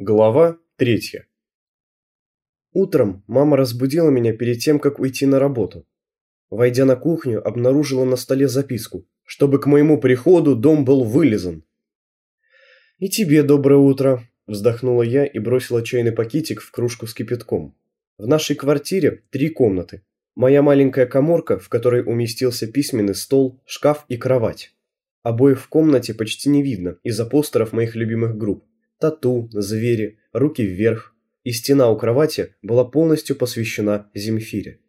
Глава третья. Утром мама разбудила меня перед тем, как уйти на работу. Войдя на кухню, обнаружила на столе записку, чтобы к моему приходу дом был вылизан. «И тебе доброе утро», – вздохнула я и бросила чайный пакетик в кружку с кипятком. В нашей квартире три комнаты. Моя маленькая коморка, в которой уместился письменный стол, шкаф и кровать. Обоих в комнате почти не видно из-за постеров моих любимых групп тату, звери, руки вверх, и стена у кровати была полностью посвящена Земфире.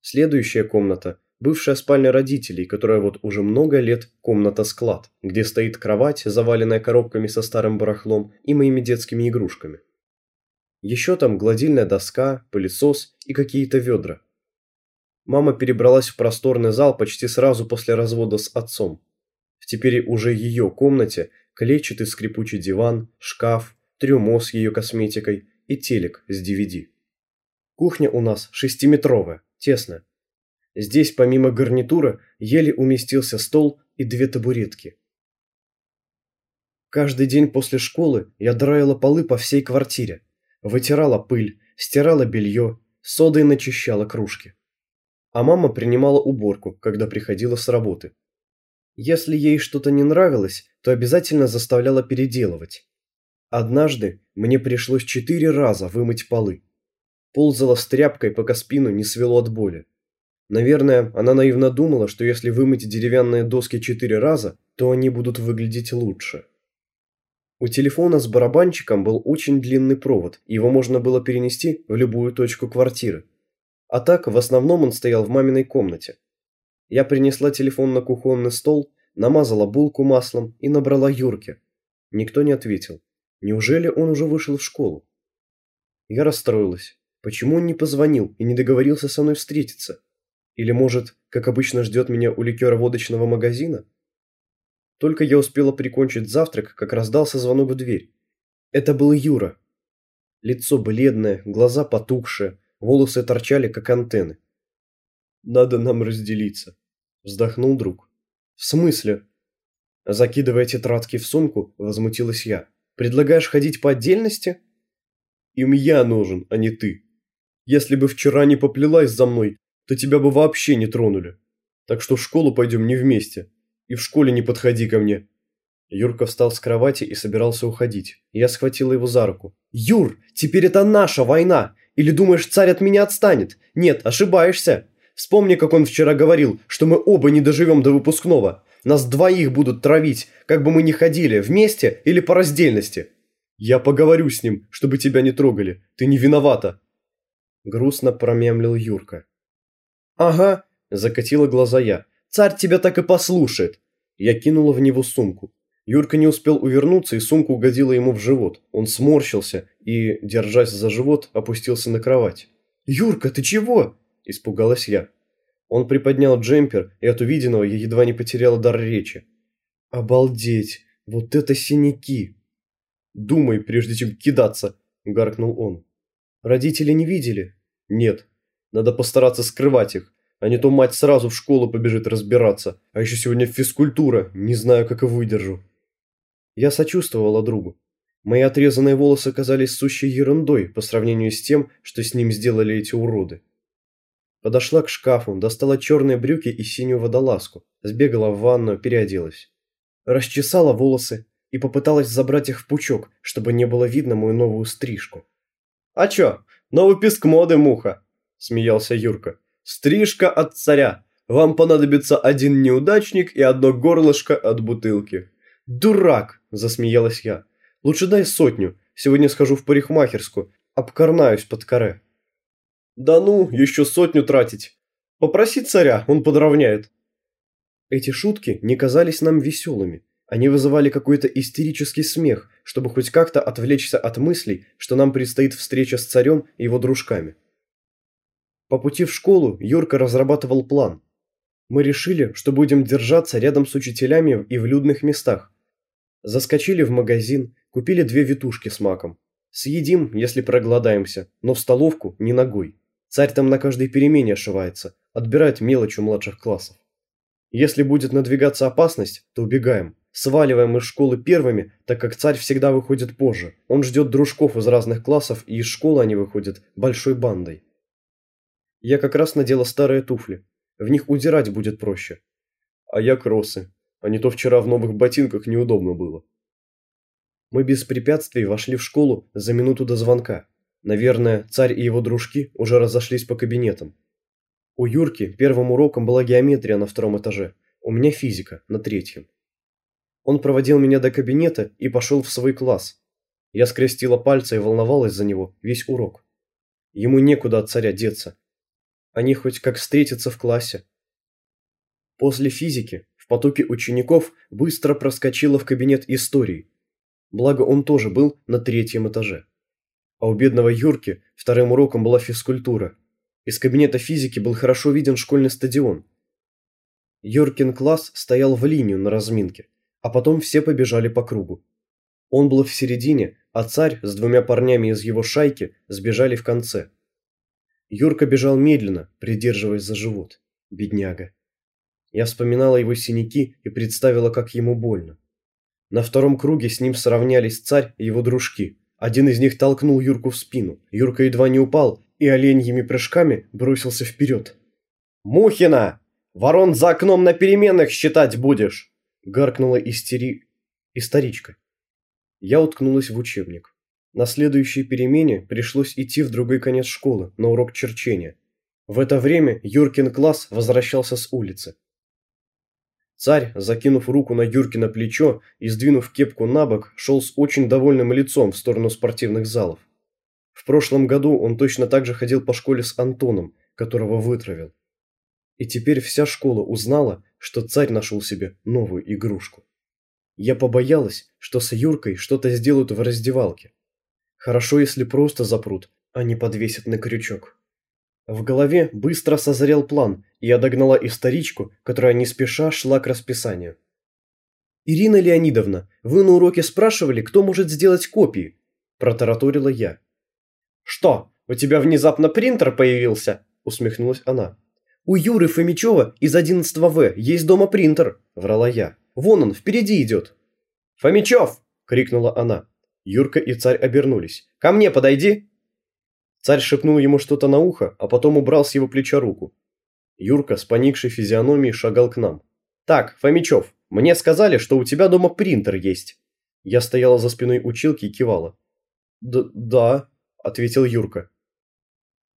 Следующая комната – бывшая спальня родителей, которая вот уже много лет комната-склад, где стоит кровать, заваленная коробками со старым барахлом и моими детскими игрушками. Еще там гладильная доска, пылесос и какие-то ведра. Мама перебралась в просторный зал почти сразу после развода с отцом. В теперь уже ее комнате клетчатый скрипучий диван, шкаф, трюмо с ее косметикой и телек с DVD. Кухня у нас шестиметровая, тесная. Здесь помимо гарнитура еле уместился стол и две табуретки. Каждый день после школы я драила полы по всей квартире, вытирала пыль, стирала белье, содой начищала кружки. А мама принимала уборку, когда приходила с работы. Если ей что-то не нравилось, то обязательно заставляла переделывать. Однажды мне пришлось четыре раза вымыть полы. Ползала с тряпкой, пока спину не свело от боли. Наверное, она наивно думала, что если вымыть деревянные доски четыре раза, то они будут выглядеть лучше. У телефона с барабанчиком был очень длинный провод, его можно было перенести в любую точку квартиры. А так, в основном он стоял в маминой комнате. Я принесла телефон на кухонный стол, намазала булку маслом и набрала Юрке. Никто не ответил. Неужели он уже вышел в школу? Я расстроилась. Почему он не позвонил и не договорился со мной встретиться? Или, может, как обычно ждет меня у ликеро-водочного магазина? Только я успела прикончить завтрак, как раздался звонок в дверь. Это был Юра. Лицо бледное, глаза потухшие, волосы торчали, как антенны. «Надо нам разделиться», – вздохнул друг. «В смысле?» Закидывая тетрадки в сумку, возмутилась я. «Предлагаешь ходить по отдельности?» «Им я нужен, а не ты. Если бы вчера не поплелась за мной, то тебя бы вообще не тронули. Так что в школу пойдем не вместе. И в школе не подходи ко мне». Юрка встал с кровати и собирался уходить. Я схватила его за руку. «Юр, теперь это наша война! Или думаешь, царь от меня отстанет? Нет, ошибаешься!» Вспомни, как он вчера говорил, что мы оба не доживем до выпускного. Нас двоих будут травить, как бы мы ни ходили, вместе или по раздельности. Я поговорю с ним, чтобы тебя не трогали. Ты не виновата. Грустно промямлил Юрка. Ага, закатила глаза я. Царь тебя так и послушает. Я кинула в него сумку. Юрка не успел увернуться, и сумка угодила ему в живот. Он сморщился и, держась за живот, опустился на кровать. «Юрка, ты чего?» – испугалась я. Он приподнял джемпер, и от увиденного я едва не потеряла дар речи. «Обалдеть! Вот это синяки!» «Думай, прежде чем кидаться!» – гаркнул он. «Родители не видели?» «Нет. Надо постараться скрывать их, а не то мать сразу в школу побежит разбираться, а еще сегодня физкультура, не знаю, как и выдержу». Я сочувствовала другу. Мои отрезанные волосы казались сущей ерундой по сравнению с тем, что с ним сделали эти уроды. Подошла к шкафу, достала черные брюки и синюю водолазку, сбегала в ванную, переоделась. Расчесала волосы и попыталась забрать их в пучок, чтобы не было видно мою новую стрижку. «А чё, новый писк моды, муха!» – смеялся Юрка. «Стрижка от царя! Вам понадобится один неудачник и одно горлышко от бутылки». «Дурак!» – засмеялась я. «Лучше дай сотню, сегодня схожу в парикмахерскую, обкорнаюсь под каре». Да ну, еще сотню тратить. Попроси царя, он подровняет. Эти шутки не казались нам веселыми. Они вызывали какой-то истерический смех, чтобы хоть как-то отвлечься от мыслей, что нам предстоит встреча с царем и его дружками. По пути в школу Юрка разрабатывал план. Мы решили, что будем держаться рядом с учителями и в людных местах. Заскочили в магазин, купили две витушки с маком. Съедим, если проголодаемся, но в столовку не ногой. Царь там на каждой перемене ошивается, отбирает мелочь у младших классов. Если будет надвигаться опасность, то убегаем, сваливаем из школы первыми, так как царь всегда выходит позже. Он ждет дружков из разных классов, и из школы они выходят большой бандой. Я как раз надела старые туфли. В них удирать будет проще. А я кроссы. А не то вчера в новых ботинках неудобно было. Мы без препятствий вошли в школу за минуту до звонка. Наверное, царь и его дружки уже разошлись по кабинетам. У Юрки первым уроком была геометрия на втором этаже, у меня физика на третьем. Он проводил меня до кабинета и пошел в свой класс. Я скрестила пальцы и волновалась за него весь урок. Ему некуда от царя деться. Они хоть как встретятся в классе. После физики в потоке учеников быстро проскочила в кабинет истории. Благо он тоже был на третьем этаже. А у бедного Юрки вторым уроком была физкультура, из кабинета физики был хорошо виден школьный стадион. Йоркин класс стоял в линию на разминке, а потом все побежали по кругу. Он был в середине, а царь с двумя парнями из его шайки сбежали в конце. Юрка бежал медленно, придерживаясь за живот. Бедняга. Я вспоминала его синяки и представила, как ему больно. На втором круге с ним сравнялись царь и его дружки. Один из них толкнул Юрку в спину. Юрка едва не упал и оленьими прыжками бросился вперед. «Мухина! Ворон за окном на переменных считать будешь!» гаркнула истери... историчка. Я уткнулась в учебник. На следующей перемене пришлось идти в другой конец школы, на урок черчения. В это время Юркин класс возвращался с улицы. Царь, закинув руку на Юркино плечо и сдвинув кепку на бок, шел с очень довольным лицом в сторону спортивных залов. В прошлом году он точно так же ходил по школе с Антоном, которого вытравил. И теперь вся школа узнала, что царь нашел себе новую игрушку. Я побоялась, что с Юркой что-то сделают в раздевалке. Хорошо, если просто запрут, а не подвесят на крючок. В голове быстро созрел план, и я догнала историчку, которая не спеша шла к расписанию. «Ирина Леонидовна, вы на уроке спрашивали, кто может сделать копии?» – протараторила я. «Что, у тебя внезапно принтер появился?» – усмехнулась она. «У Юры Фомичева из 11 В есть дома принтер», – врала я. «Вон он, впереди идет». «Фомичев!» – крикнула она. Юрка и царь обернулись. «Ко мне подойди!» Царь шепнул ему что-то на ухо, а потом убрал с его плеча руку. Юрка с поникшей физиономией шагал к нам. «Так, Фомичев, мне сказали, что у тебя дома принтер есть». Я стояла за спиной училки и кивала. «Да, да», – ответил Юрка.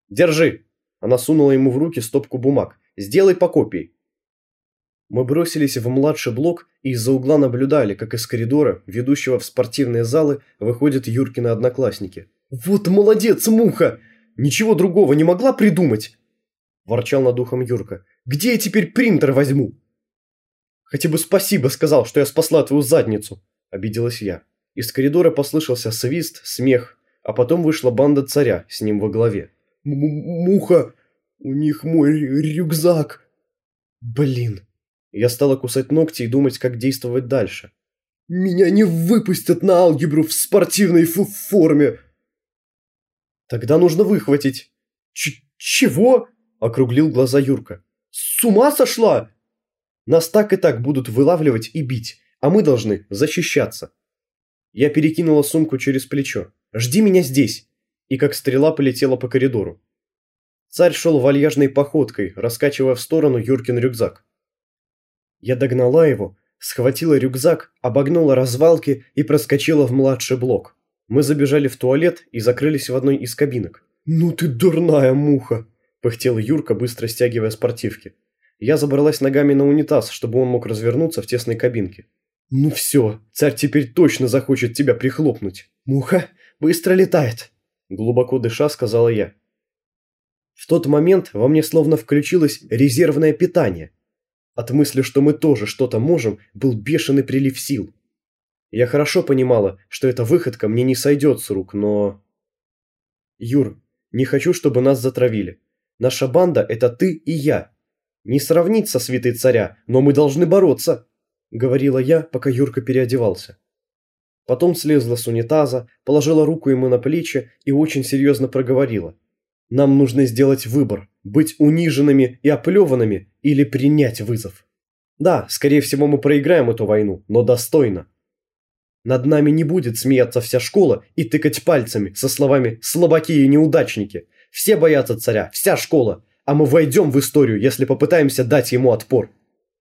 «Держи!» Она сунула ему в руки стопку бумаг. «Сделай по копии!» Мы бросились в младший блок и из-за угла наблюдали, как из коридора, ведущего в спортивные залы, выходят Юркины одноклассники. «Вот молодец, муха! Ничего другого не могла придумать!» Ворчал над ухом Юрка. «Где я теперь принтер возьму?» «Хотя бы спасибо сказал, что я спасла твою задницу!» Обиделась я. Из коридора послышался свист, смех, а потом вышла банда царя с ним во главе. «Муха! У них мой рюкзак!» «Блин!» Я стала кусать ногти и думать, как действовать дальше. «Меня не выпустят на алгебру в спортивной форме!» «Тогда нужно выхватить!» Ч «Чего?» – округлил глаза Юрка. «С ума сошла?» «Нас так и так будут вылавливать и бить, а мы должны защищаться!» Я перекинула сумку через плечо. «Жди меня здесь!» И как стрела полетела по коридору. Царь шел вальяжной походкой, раскачивая в сторону Юркин рюкзак. Я догнала его, схватила рюкзак, обогнула развалки и проскочила в младший блок. Мы забежали в туалет и закрылись в одной из кабинок. «Ну ты дурная муха!» – пыхтел Юрка, быстро стягивая спортивки. Я забралась ногами на унитаз, чтобы он мог развернуться в тесной кабинке. «Ну все, царь теперь точно захочет тебя прихлопнуть. Муха быстро летает!» Глубоко дыша, сказала я. В тот момент во мне словно включилось резервное питание. От мысли, что мы тоже что-то можем, был бешеный прилив сил. Я хорошо понимала, что эта выходка мне не сойдет с рук, но... Юр, не хочу, чтобы нас затравили. Наша банда – это ты и я. Не сравнить со свитой царя, но мы должны бороться говорила я, пока Юрка переодевался. Потом слезла с унитаза, положила руку ему на плечи и очень серьезно проговорила. «Нам нужно сделать выбор – быть униженными и оплеванными или принять вызов». Да, скорее всего мы проиграем эту войну, но достойно. Над нами не будет смеяться вся школа и тыкать пальцами со словами «слабаки и неудачники». Все боятся царя, вся школа, а мы войдем в историю, если попытаемся дать ему отпор.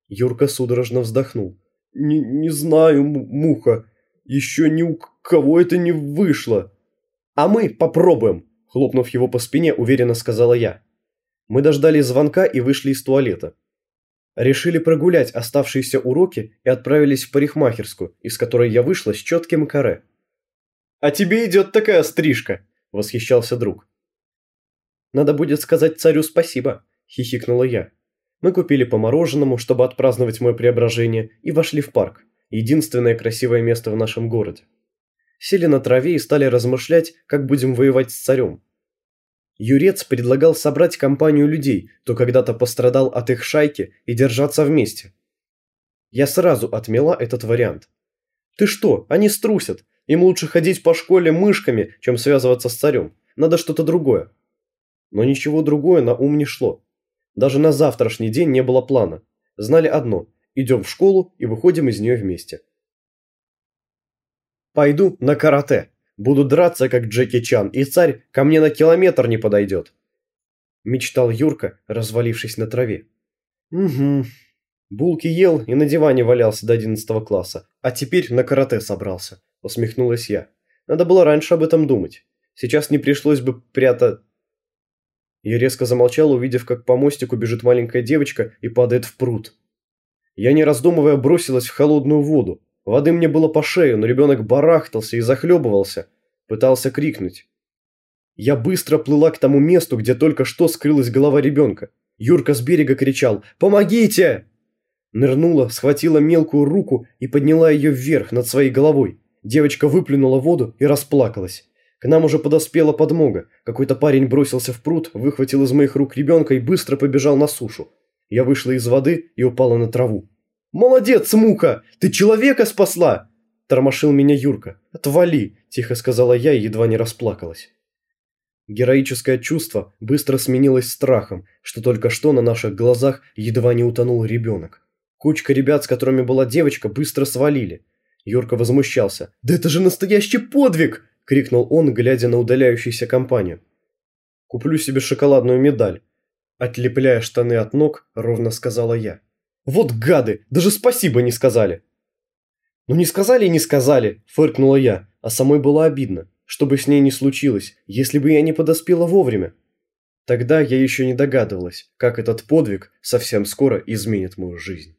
Юрка судорожно вздохнул. «Не, не знаю, Муха, еще ни у кого это не вышло». «А мы попробуем», – хлопнув его по спине, уверенно сказала я. Мы дождались звонка и вышли из туалета. Решили прогулять оставшиеся уроки и отправились в парикмахерскую, из которой я вышла с четким каре. «А тебе идет такая стрижка!» – восхищался друг. «Надо будет сказать царю спасибо», – хихикнула я. Мы купили по мороженому, чтобы отпраздновать мое преображение, и вошли в парк, единственное красивое место в нашем городе. Сели на траве и стали размышлять, как будем воевать с царем. Юрец предлагал собрать компанию людей, кто когда-то пострадал от их шайки, и держаться вместе. Я сразу отмела этот вариант. Ты что, они струсят. Им лучше ходить по школе мышками, чем связываться с царем. Надо что-то другое. Но ничего другое на ум не шло. Даже на завтрашний день не было плана. Знали одно – идем в школу и выходим из нее вместе. Пойду на карате. Буду драться, как Джеки Чан, и царь ко мне на километр не подойдет. Мечтал Юрка, развалившись на траве. Угу. Булки ел и на диване валялся до одиннадцатого класса, а теперь на карате собрался, усмехнулась я. Надо было раньше об этом думать. Сейчас не пришлось бы прятать... Я резко замолчал, увидев, как по мостику бежит маленькая девочка и падает в пруд. Я, не раздумывая, бросилась в холодную воду. Воды мне было по шею, но ребенок барахтался и захлебывался. Пытался крикнуть. Я быстро плыла к тому месту, где только что скрылась голова ребенка. Юрка с берега кричал «Помогите!» Нырнула, схватила мелкую руку и подняла ее вверх над своей головой. Девочка выплюнула воду и расплакалась. К нам уже подоспела подмога. Какой-то парень бросился в пруд, выхватил из моих рук ребенка и быстро побежал на сушу. Я вышла из воды и упала на траву. «Молодец, Мука! Ты человека спасла!» Тормошил меня Юрка. «Отвали!» – тихо сказала я и едва не расплакалась. Героическое чувство быстро сменилось страхом, что только что на наших глазах едва не утонул ребенок. Кучка ребят, с которыми была девочка, быстро свалили. Юрка возмущался. «Да это же настоящий подвиг!» – крикнул он, глядя на удаляющуюся компанию. «Куплю себе шоколадную медаль». Отлепляя штаны от ног, ровно сказала я. Вот гады, даже спасибо не сказали. Ну не сказали и не сказали, фыркнула я, а самой было обидно, что бы с ней не случилось, если бы я не подоспела вовремя. Тогда я еще не догадывалась, как этот подвиг совсем скоро изменит мою жизнь.